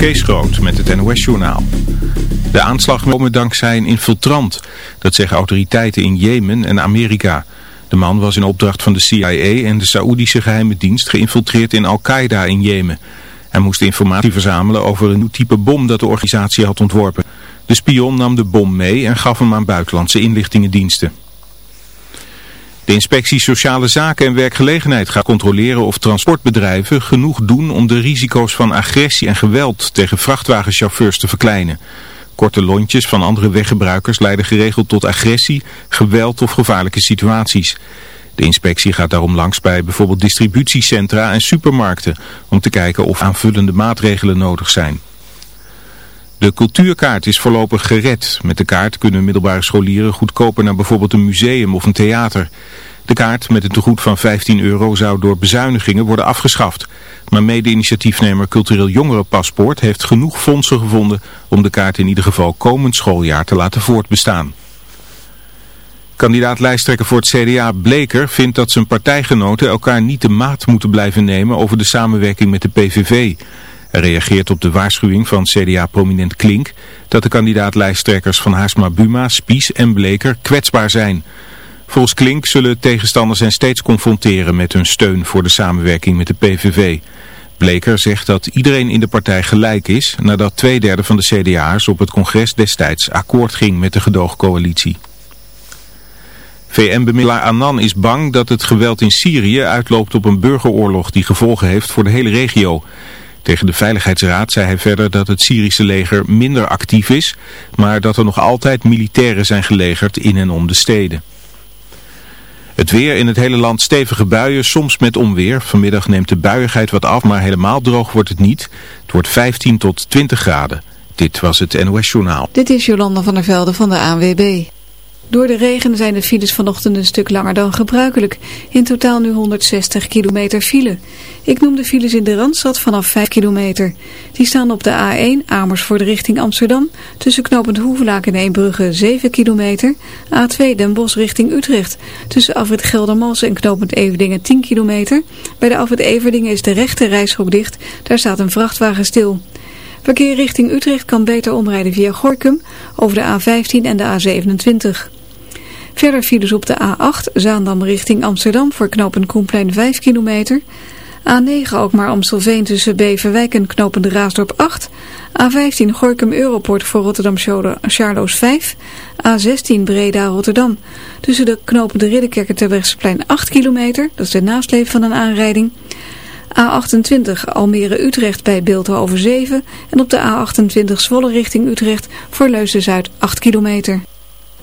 Kees Groot met het NOS-journaal. De aanslag komen dankzij een infiltrant. Dat zeggen autoriteiten in Jemen en Amerika. De man was in opdracht van de CIA en de Saoedische geheime dienst geïnfiltreerd in Al-Qaeda in Jemen. Hij moest informatie verzamelen over een nieuw type bom dat de organisatie had ontworpen. De spion nam de bom mee en gaf hem aan buitenlandse inlichtingendiensten. De inspectie Sociale Zaken en Werkgelegenheid gaat controleren of transportbedrijven genoeg doen om de risico's van agressie en geweld tegen vrachtwagenchauffeurs te verkleinen. Korte lontjes van andere weggebruikers leiden geregeld tot agressie, geweld of gevaarlijke situaties. De inspectie gaat daarom langs bij bijvoorbeeld distributiecentra en supermarkten om te kijken of aanvullende maatregelen nodig zijn. De cultuurkaart is voorlopig gered. Met de kaart kunnen middelbare scholieren goedkoper naar bijvoorbeeld een museum of een theater. De kaart met een tegoed van 15 euro zou door bezuinigingen worden afgeschaft. Maar mede-initiatiefnemer Cultureel Jongerenpaspoort heeft genoeg fondsen gevonden om de kaart in ieder geval komend schooljaar te laten voortbestaan. Kandidaat lijsttrekker voor het CDA Bleker vindt dat zijn partijgenoten elkaar niet de maat moeten blijven nemen over de samenwerking met de PVV. Hij reageert op de waarschuwing van CDA-prominent Klink dat de kandidaat-lijsttrekkers van Haarsma Buma, Spies en Bleker kwetsbaar zijn. Volgens Klink zullen tegenstanders hen steeds confronteren met hun steun voor de samenwerking met de PVV. Bleker zegt dat iedereen in de partij gelijk is nadat twee derde van de CDA'ers op het congres destijds akkoord ging met de gedoogcoalitie. VN-bemiddelaar Annan is bang dat het geweld in Syrië uitloopt op een burgeroorlog die gevolgen heeft voor de hele regio. Tegen de Veiligheidsraad zei hij verder dat het Syrische leger minder actief is, maar dat er nog altijd militairen zijn gelegerd in en om de steden. Het weer in het hele land stevige buien, soms met onweer. Vanmiddag neemt de buiigheid wat af, maar helemaal droog wordt het niet. Het wordt 15 tot 20 graden. Dit was het NOS Journaal. Dit is Jolanda van der Velde van de ANWB. Door de regen zijn de files vanochtend een stuk langer dan gebruikelijk. In totaal nu 160 kilometer file. Ik noem de files in de Randstad vanaf 5 kilometer. Die staan op de A1 Amersfoort richting Amsterdam. Tussen knooppunt Hoevelaak en Eembrugge 7 kilometer. A2 Den Bosch richting Utrecht. Tussen Afrit Geldermals en knooppunt Everdingen 10 kilometer. Bij de Afrit Everdingen is de rechte reishok dicht. Daar staat een vrachtwagen stil. Verkeer richting Utrecht kan beter omrijden via Gorkum over de A15 en de A27. Verder files op de A8, Zaandam richting Amsterdam voor knooppunt Koenplein 5 kilometer. A9 ook maar Amstelveen tussen Beverwijk en knooppunt Raasdorp 8. A15 Gorkum Europort voor Rotterdam Charloes 5. A16 Breda Rotterdam. Tussen de knooppunt de Ridderkerk en Terbrechtseplein 8 kilometer. Dat is de nasleep van een aanrijding. A28 Almere Utrecht bij Beeldhoven 7. En op de A28 Zwolle richting Utrecht voor Leusden Zuid 8 kilometer.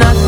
nothing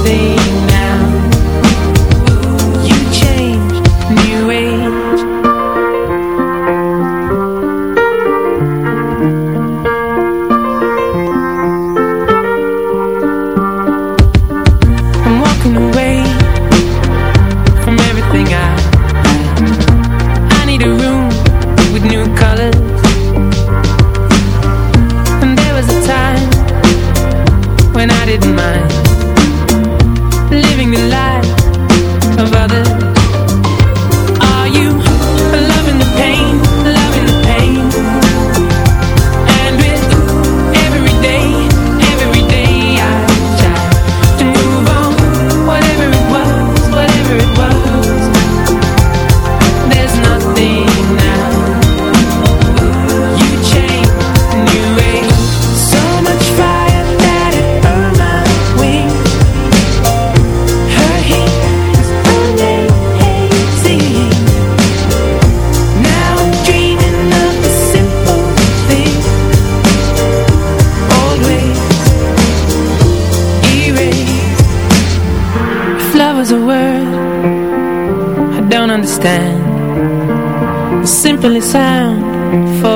Simply sound for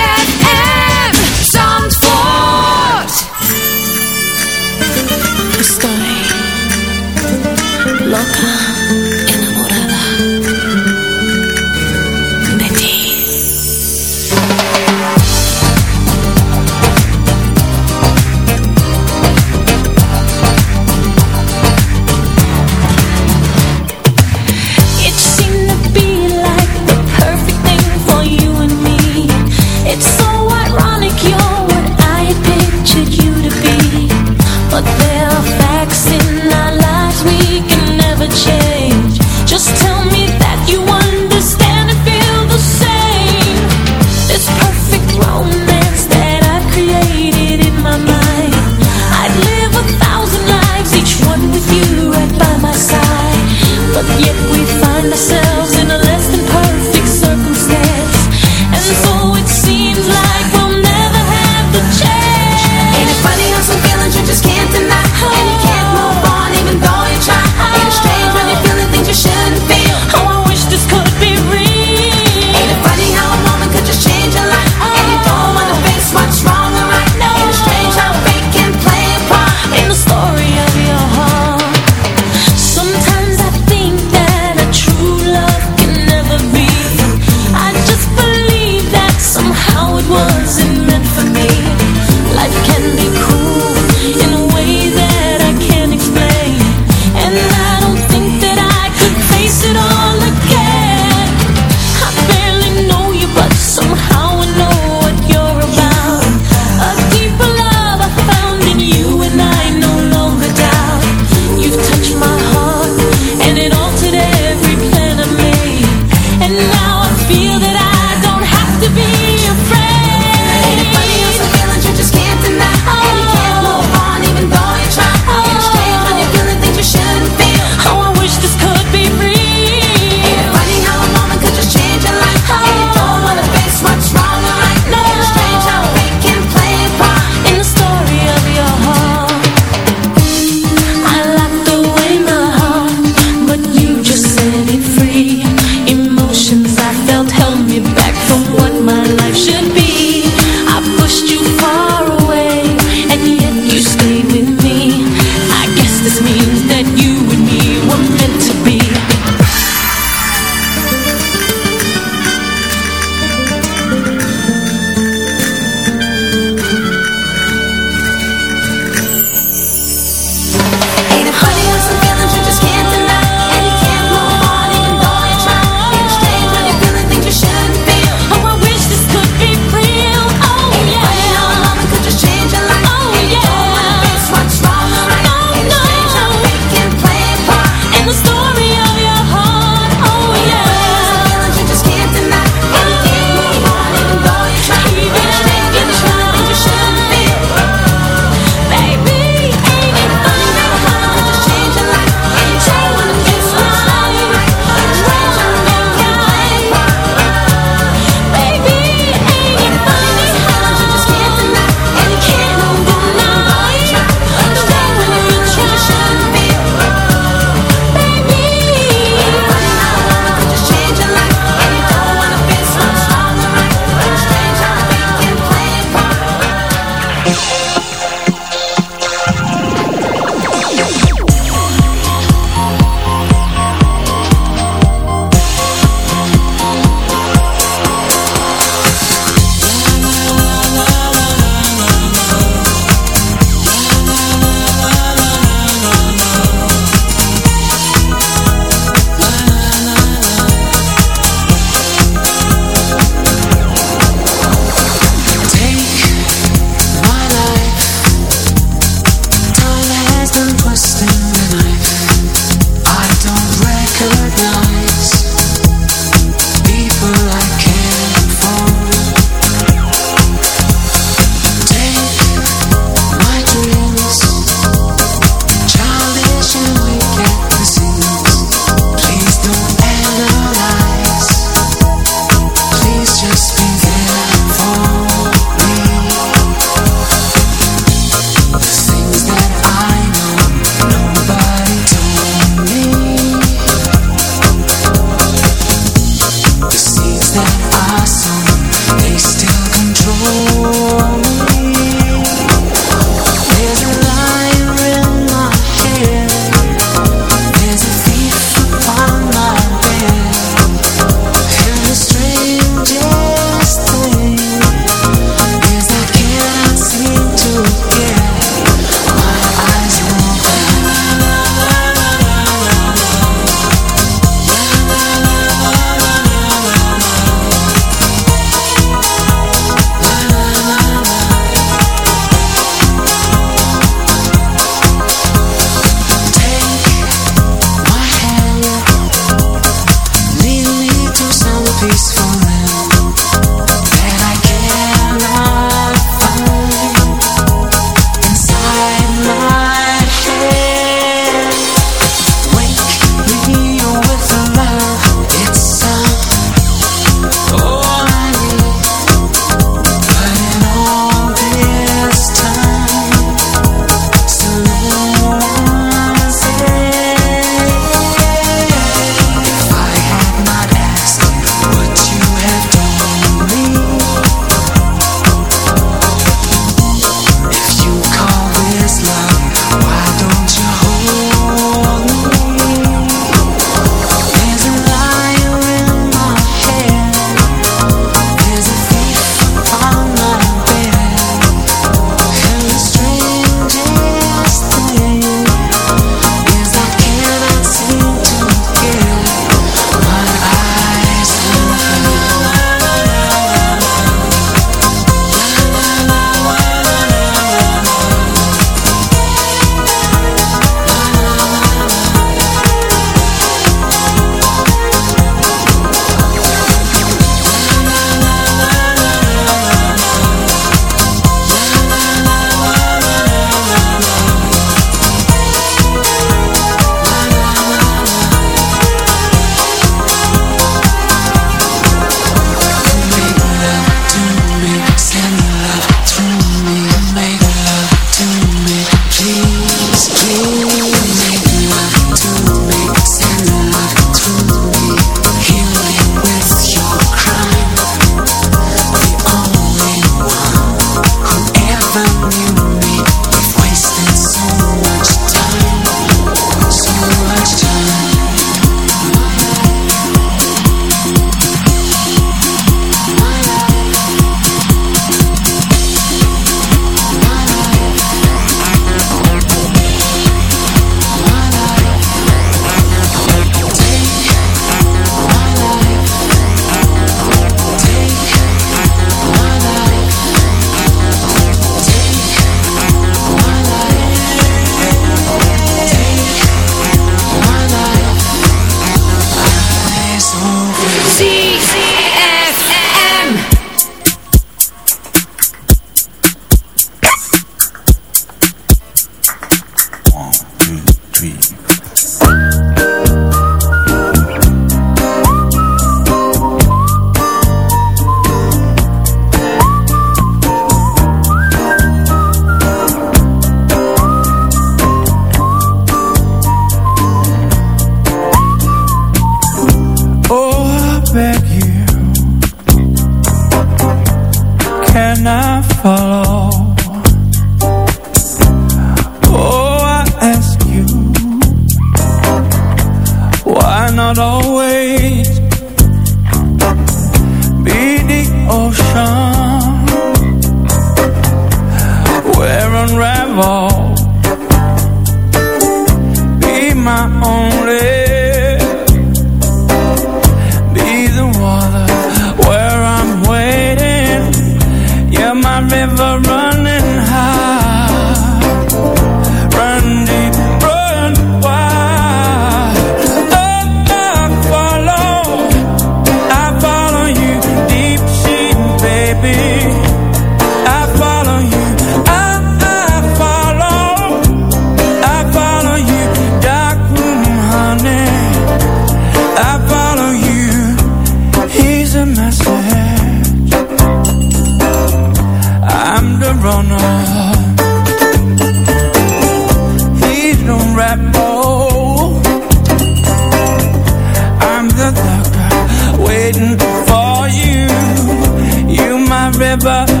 never